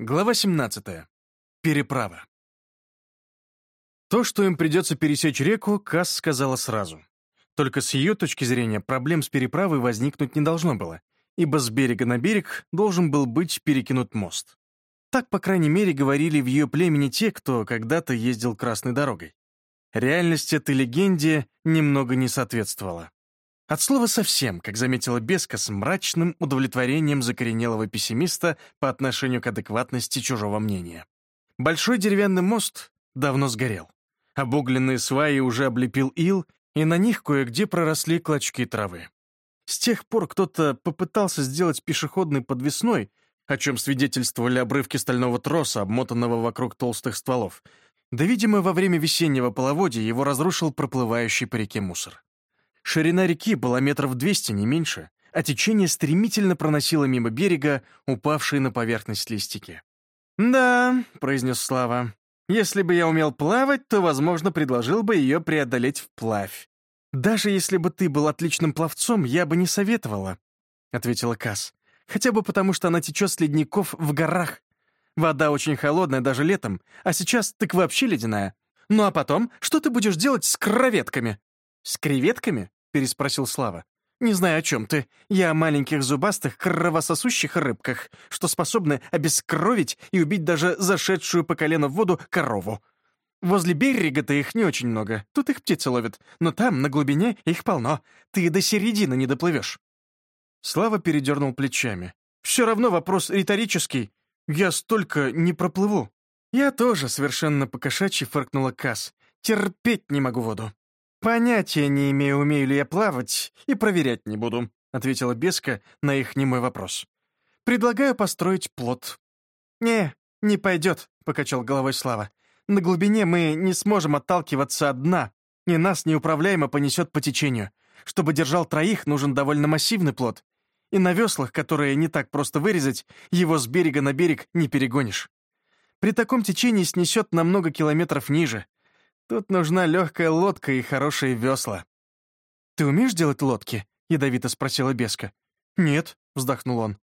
Глава 17. Переправа. То, что им придется пересечь реку, Касс сказала сразу. Только с ее точки зрения проблем с переправой возникнуть не должно было, ибо с берега на берег должен был быть перекинут мост. Так, по крайней мере, говорили в ее племени те, кто когда-то ездил красной дорогой. Реальность этой легенде немного не соответствовала. От слова «совсем», как заметила Беска с мрачным удовлетворением закоренелого пессимиста по отношению к адекватности чужого мнения. Большой деревянный мост давно сгорел. Обугленные сваи уже облепил ил, и на них кое-где проросли клочки травы. С тех пор кто-то попытался сделать пешеходный подвесной, о чем свидетельствовали обрывки стального троса, обмотанного вокруг толстых стволов. Да, видимо, во время весеннего половодья его разрушил проплывающий по реке мусор. Ширина реки была метров двести, не меньше, а течение стремительно проносило мимо берега упавшие на поверхность листики. «Да», — произнес Слава, — «если бы я умел плавать, то, возможно, предложил бы ее преодолеть вплавь. Даже если бы ты был отличным пловцом, я бы не советовала», — ответила Касс. «Хотя бы потому, что она течет с ледников в горах. Вода очень холодная даже летом, а сейчас так вообще ледяная. Ну а потом, что ты будешь делать с креветками?» «С креветками?» переспросил Слава. «Не знаю, о чем ты. Я о маленьких зубастых, кровососущих рыбках, что способны обескровить и убить даже зашедшую по колено в воду корову. Возле берега-то их не очень много, тут их птицы ловят, но там, на глубине, их полно. Ты до середины не доплывешь». Слава передернул плечами. «Все равно вопрос риторический. Я столько не проплыву». «Я тоже совершенно покошачьи фыркнула Касс. Терпеть не могу воду». «Понятия не имею, умею ли я плавать, и проверять не буду», ответила Беска на их немой вопрос. «Предлагаю построить плот». «Не, не пойдет», — покачал головой Слава. «На глубине мы не сможем отталкиваться от дна, и нас неуправляемо понесет по течению. Чтобы держал троих, нужен довольно массивный плот. И на веслах, которые не так просто вырезать, его с берега на берег не перегонишь. При таком течении снесет на много километров ниже, Тут нужна легкая лодка и хорошие весла. «Ты умеешь делать лодки?» — ядовито спросила Беска. «Нет», — вздохнул он.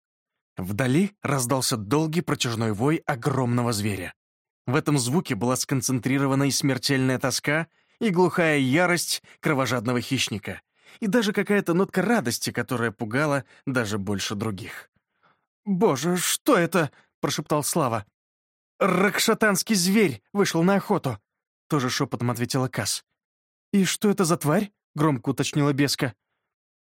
Вдали раздался долгий протяжной вой огромного зверя. В этом звуке была сконцентрирована и смертельная тоска, и глухая ярость кровожадного хищника, и даже какая-то нотка радости, которая пугала даже больше других. «Боже, что это?» — прошептал Слава. «Ракшатанский зверь вышел на охоту. Тоже шепотом ответила Касс. «И что это за тварь?» — громко уточнила Беска.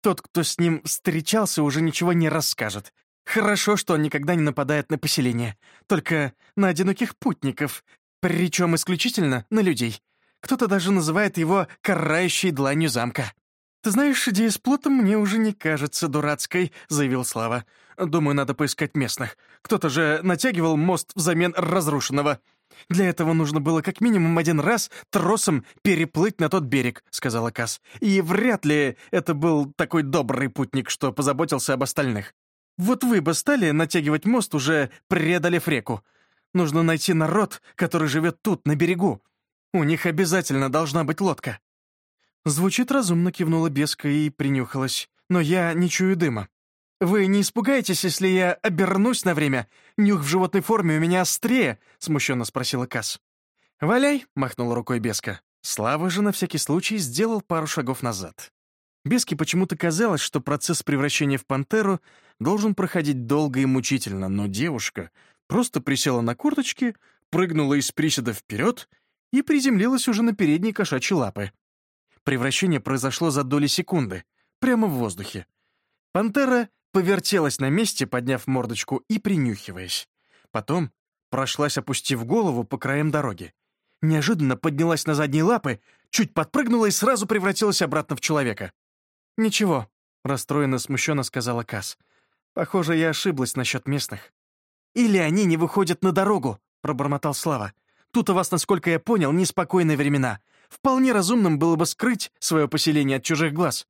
«Тот, кто с ним встречался, уже ничего не расскажет. Хорошо, что он никогда не нападает на поселение. Только на одиноких путников, причем исключительно на людей. Кто-то даже называет его «карающей дланью замка». «Ты знаешь, идея с плотом мне уже не кажется дурацкой», — заявил Слава. «Думаю, надо поискать местных. Кто-то же натягивал мост взамен разрушенного». «Для этого нужно было как минимум один раз тросом переплыть на тот берег», — сказала Касс. «И вряд ли это был такой добрый путник, что позаботился об остальных. Вот вы бы стали натягивать мост, уже преодолев реку. Нужно найти народ, который живет тут, на берегу. У них обязательно должна быть лодка». Звучит разумно, кивнула Беска и принюхалась. «Но я не чую дыма. «Вы не испугаетесь, если я обернусь на время? Нюх в животной форме у меня острее», — смущенно спросила Касс. «Валяй», — махнула рукой Беска. Слава же на всякий случай сделал пару шагов назад. Беске почему-то казалось, что процесс превращения в пантеру должен проходить долго и мучительно, но девушка просто присела на курточки, прыгнула из приседа вперед и приземлилась уже на передние кошачьи лапы. Превращение произошло за доли секунды, прямо в воздухе. Пантера повертелась на месте, подняв мордочку и принюхиваясь. Потом прошлась, опустив голову по краям дороги. Неожиданно поднялась на задние лапы, чуть подпрыгнула и сразу превратилась обратно в человека. «Ничего», — расстроенно смущенно сказала Касс. «Похоже, я ошиблась насчет местных». «Или они не выходят на дорогу», — пробормотал Слава. «Тут у вас, насколько я понял, неспокойные времена. Вполне разумным было бы скрыть свое поселение от чужих глаз».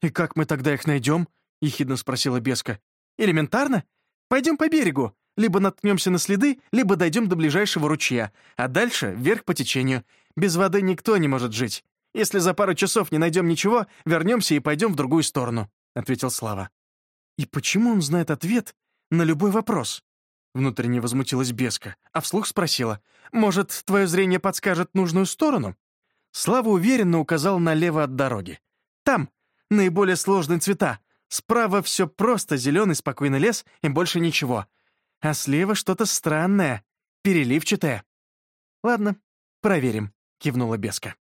«И как мы тогда их найдем?» — ехидно спросила Беска. «Элементарно. Пойдем по берегу. Либо наткнемся на следы, либо дойдем до ближайшего ручья, а дальше вверх по течению. Без воды никто не может жить. Если за пару часов не найдем ничего, вернемся и пойдем в другую сторону», — ответил Слава. «И почему он знает ответ на любой вопрос?» — внутренне возмутилась Беска, а вслух спросила, «Может, твое зрение подскажет нужную сторону?» Слава уверенно указал налево от дороги. «Там наиболее сложные цвета. Справа все просто, зеленый спокойный лес и больше ничего. А слева что-то странное, переливчатое». «Ладно, проверим», — кивнула Беска.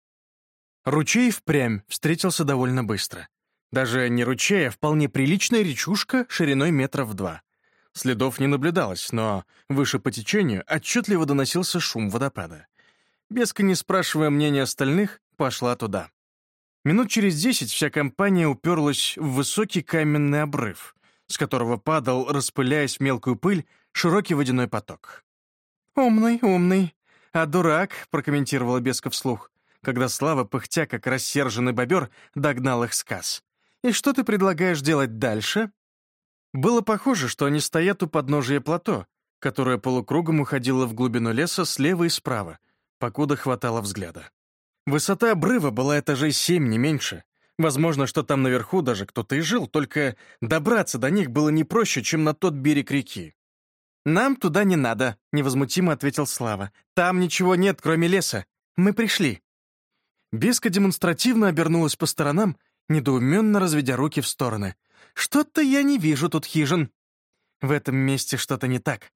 Ручей впрямь встретился довольно быстро. Даже не ручей, а вполне приличная речушка шириной метров два. Следов не наблюдалось, но выше по течению отчетливо доносился шум водопада. Беска, не спрашивая мнения остальных, пошла туда. Минут через десять вся компания уперлась в высокий каменный обрыв, с которого падал, распыляясь в мелкую пыль, широкий водяной поток. «Умный, умный, а дурак», — прокомментировала Беска вслух, когда Слава, пыхтя как рассерженный бобер, догнал их сказ. «И что ты предлагаешь делать дальше?» Было похоже, что они стоят у подножия плато, которое полукругом уходило в глубину леса слева и справа, покуда хватало взгляда. Высота обрыва была этажей семь, не меньше. Возможно, что там наверху даже кто-то и жил, только добраться до них было не проще, чем на тот берег реки. «Нам туда не надо», — невозмутимо ответил Слава. «Там ничего нет, кроме леса. Мы пришли». Беска демонстративно обернулась по сторонам, недоуменно разведя руки в стороны. «Что-то я не вижу тут хижин». В этом месте что-то не так.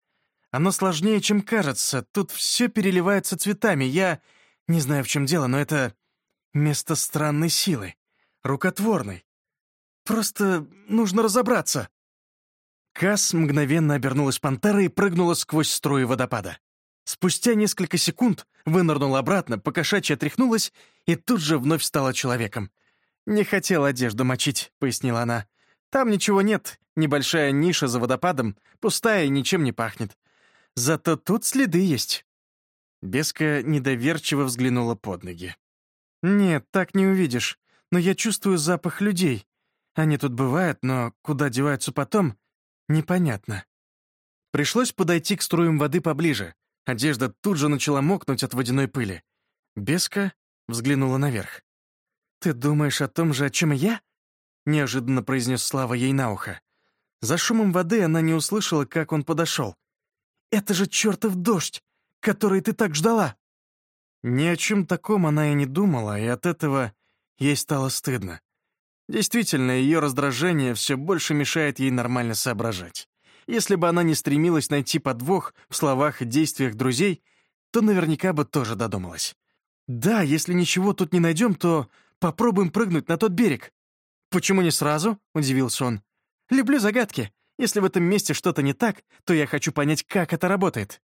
Оно сложнее, чем кажется. Тут все переливается цветами. Я не знаю, в чем дело, но это место странной силы, рукотворной. Просто нужно разобраться. Касс мгновенно обернулась пантерой и прыгнула сквозь струи водопада. Спустя несколько секунд вынырнула обратно, покошачья отряхнулась и тут же вновь стала человеком. «Не хотел одежду мочить», — пояснила она. «Там ничего нет, небольшая ниша за водопадом, пустая и ничем не пахнет. Зато тут следы есть». Беска недоверчиво взглянула под ноги. «Нет, так не увидишь, но я чувствую запах людей. Они тут бывают, но куда деваются потом, Непонятно. Пришлось подойти к струям воды поближе. Одежда тут же начала мокнуть от водяной пыли. Беска взглянула наверх. «Ты думаешь о том же, о чем и я?» — неожиданно произнес Слава ей на ухо. За шумом воды она не услышала, как он подошел. «Это же чертов дождь, который ты так ждала!» Ни о чем таком она и не думала, и от этого ей стало стыдно. Действительно, ее раздражение все больше мешает ей нормально соображать. Если бы она не стремилась найти подвох в словах и действиях друзей, то наверняка бы тоже додумалась. «Да, если ничего тут не найдем, то попробуем прыгнуть на тот берег». «Почему не сразу?» — удивился он. «Люблю загадки. Если в этом месте что-то не так, то я хочу понять, как это работает».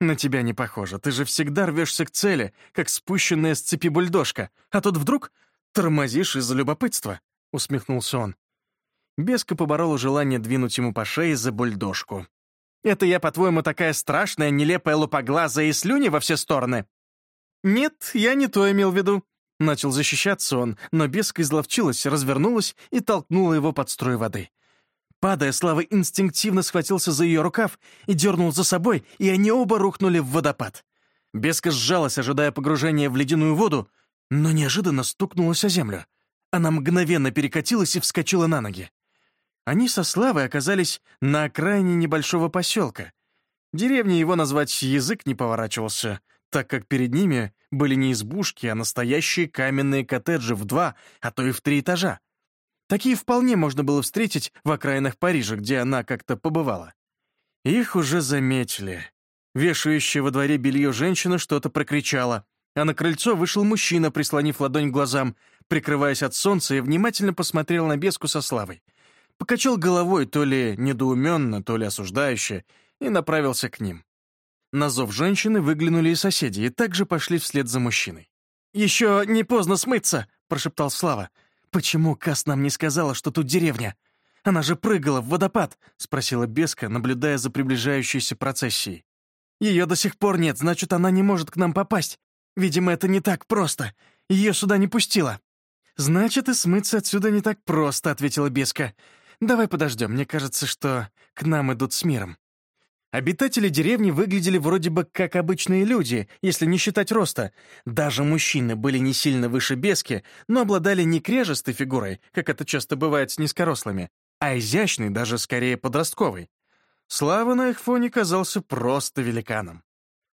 «На тебя не похоже. Ты же всегда рвешься к цели, как спущенная с цепи бульдожка, а тут вдруг тормозишь из-за любопытства усмехнулся он. Беска поборола желание двинуть ему по шее за бульдожку. «Это я, по-твоему, такая страшная, нелепая лупоглазая и слюни во все стороны?» «Нет, я не то имел в виду». Начал защищаться он, но Беска изловчилась, развернулась и толкнула его под строй воды. Падая, Слава инстинктивно схватился за ее рукав и дернул за собой, и они оба рухнули в водопад. Беска сжалась, ожидая погружения в ледяную воду, но неожиданно стукнулась о землю. Она мгновенно перекатилась и вскочила на ноги. Они со Славой оказались на окраине небольшого поселка. Деревни его назвать язык не поворачивался, так как перед ними были не избушки, а настоящие каменные коттеджи в два, а то и в три этажа. Такие вполне можно было встретить в окраинах Парижа, где она как-то побывала. Их уже заметили. Вешающая во дворе белье женщина что-то прокричала, а на крыльцо вышел мужчина, прислонив ладонь к глазам, прикрываясь от солнца, и внимательно посмотрел на беску со славой. Покачал головой то ли недоуменно, то ли осуждающе, и направился к ним. На зов женщины выглянули и соседи, и также пошли вслед за мужчиной. «Еще не поздно смыться!» — прошептал Слава. «Почему Кас нам не сказала, что тут деревня? Она же прыгала в водопад!» — спросила Беска, наблюдая за приближающейся процессией. «Ее до сих пор нет, значит, она не может к нам попасть. Видимо, это не так просто. Ее сюда не пустила». «Значит, и смыться отсюда не так просто», — ответила Беска. «Давай подождем, мне кажется, что к нам идут с миром». Обитатели деревни выглядели вроде бы как обычные люди, если не считать роста. Даже мужчины были не сильно выше Бески, но обладали не крежестой фигурой, как это часто бывает с низкорослыми, а изящной, даже скорее подростковой. Слава на их фоне казался просто великаном.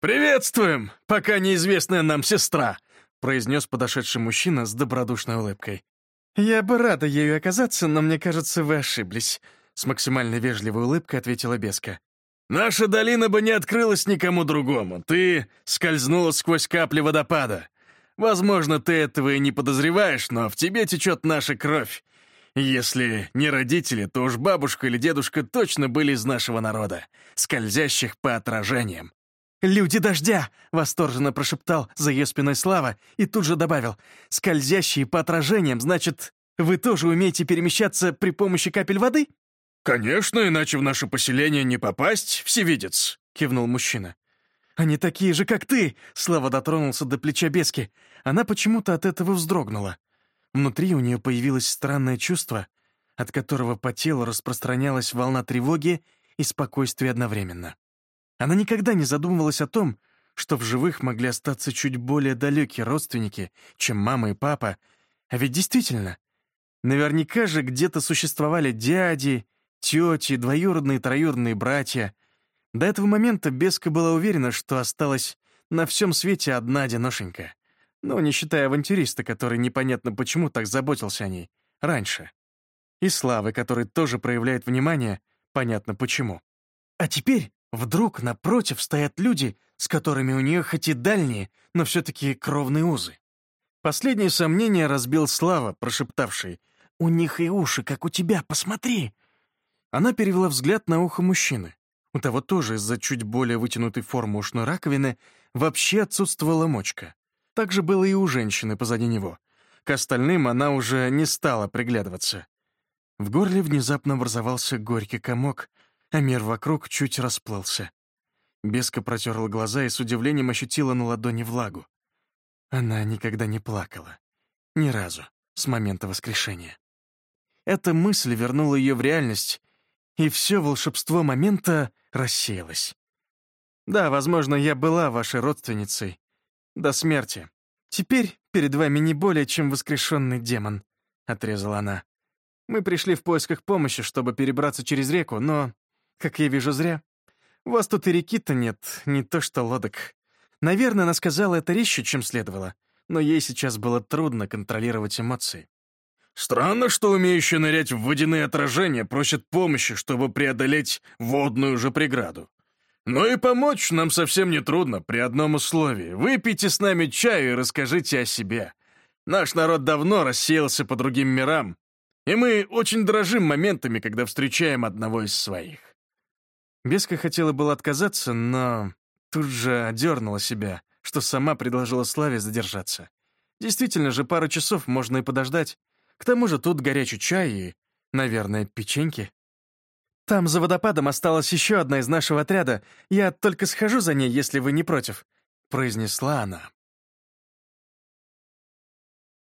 «Приветствуем, пока неизвестная нам сестра!» произнес подошедший мужчина с добродушной улыбкой. «Я бы рада ею оказаться, но мне кажется, вы ошиблись», с максимально вежливой улыбкой ответила Беска. «Наша долина бы не открылась никому другому. Ты скользнула сквозь капли водопада. Возможно, ты этого и не подозреваешь, но в тебе течет наша кровь. Если не родители, то уж бабушка или дедушка точно были из нашего народа, скользящих по отражениям. «Люди дождя!» — восторженно прошептал за ее спиной Слава и тут же добавил. «Скользящие по отражениям, значит, вы тоже умеете перемещаться при помощи капель воды?» «Конечно, иначе в наше поселение не попасть, всевидец», — кивнул мужчина. «Они такие же, как ты!» — Слава дотронулся до плеча Бески. Она почему-то от этого вздрогнула. Внутри у нее появилось странное чувство, от которого по телу распространялась волна тревоги и спокойствия одновременно. Она никогда не задумывалась о том, что в живых могли остаться чуть более далекие родственники, чем мама и папа. А ведь действительно, наверняка же где-то существовали дяди тети, двоюродные и троюродные братья. До этого момента Беска была уверена, что осталась на всем свете одна одиношенька. Ну, не считая авантюриста, который непонятно почему так заботился о ней раньше. И Славы, который тоже проявляет внимание, понятно почему. А теперь вдруг напротив стоят люди, с которыми у нее хоть и дальние, но все-таки кровные узы. Последнее сомнение разбил Слава, прошептавший «У них и уши, как у тебя, посмотри!» Она перевела взгляд на ухо мужчины. У того тоже из-за чуть более вытянутой формы ушной раковины вообще отсутствовала мочка. Так же было и у женщины позади него. К остальным она уже не стала приглядываться. В горле внезапно образовался горький комок, а мир вокруг чуть расплылся. Беска протерла глаза и с удивлением ощутила на ладони влагу. Она никогда не плакала. Ни разу, с момента воскрешения. Эта мысль вернула ее в реальность и все волшебство момента рассеялось. Да, возможно, я была вашей родственницей до смерти. Теперь перед вами не более чем воскрешенный демон», — отрезала она. «Мы пришли в поисках помощи, чтобы перебраться через реку, но, как я вижу, зря. У вас тут и реки-то нет, не то что лодок. Наверное, она сказала это резче, чем следовало, но ей сейчас было трудно контролировать эмоции. Странно, что умеющие нырять в водяные отражения просят помощи, чтобы преодолеть водную же преграду. Но и помочь нам совсем не трудно, при одном условии. Выпейте с нами чаю и расскажите о себе. Наш народ давно рассеялся по другим мирам, и мы очень дорожим моментами, когда встречаем одного из своих». Беска хотела было отказаться, но тут же одернула себя, что сама предложила Славе задержаться. Действительно же, пару часов можно и подождать. К тому же тут горячий чай и, наверное, печеньки. Там за водопадом осталась еще одна из нашего отряда. Я только схожу за ней, если вы не против», — произнесла она.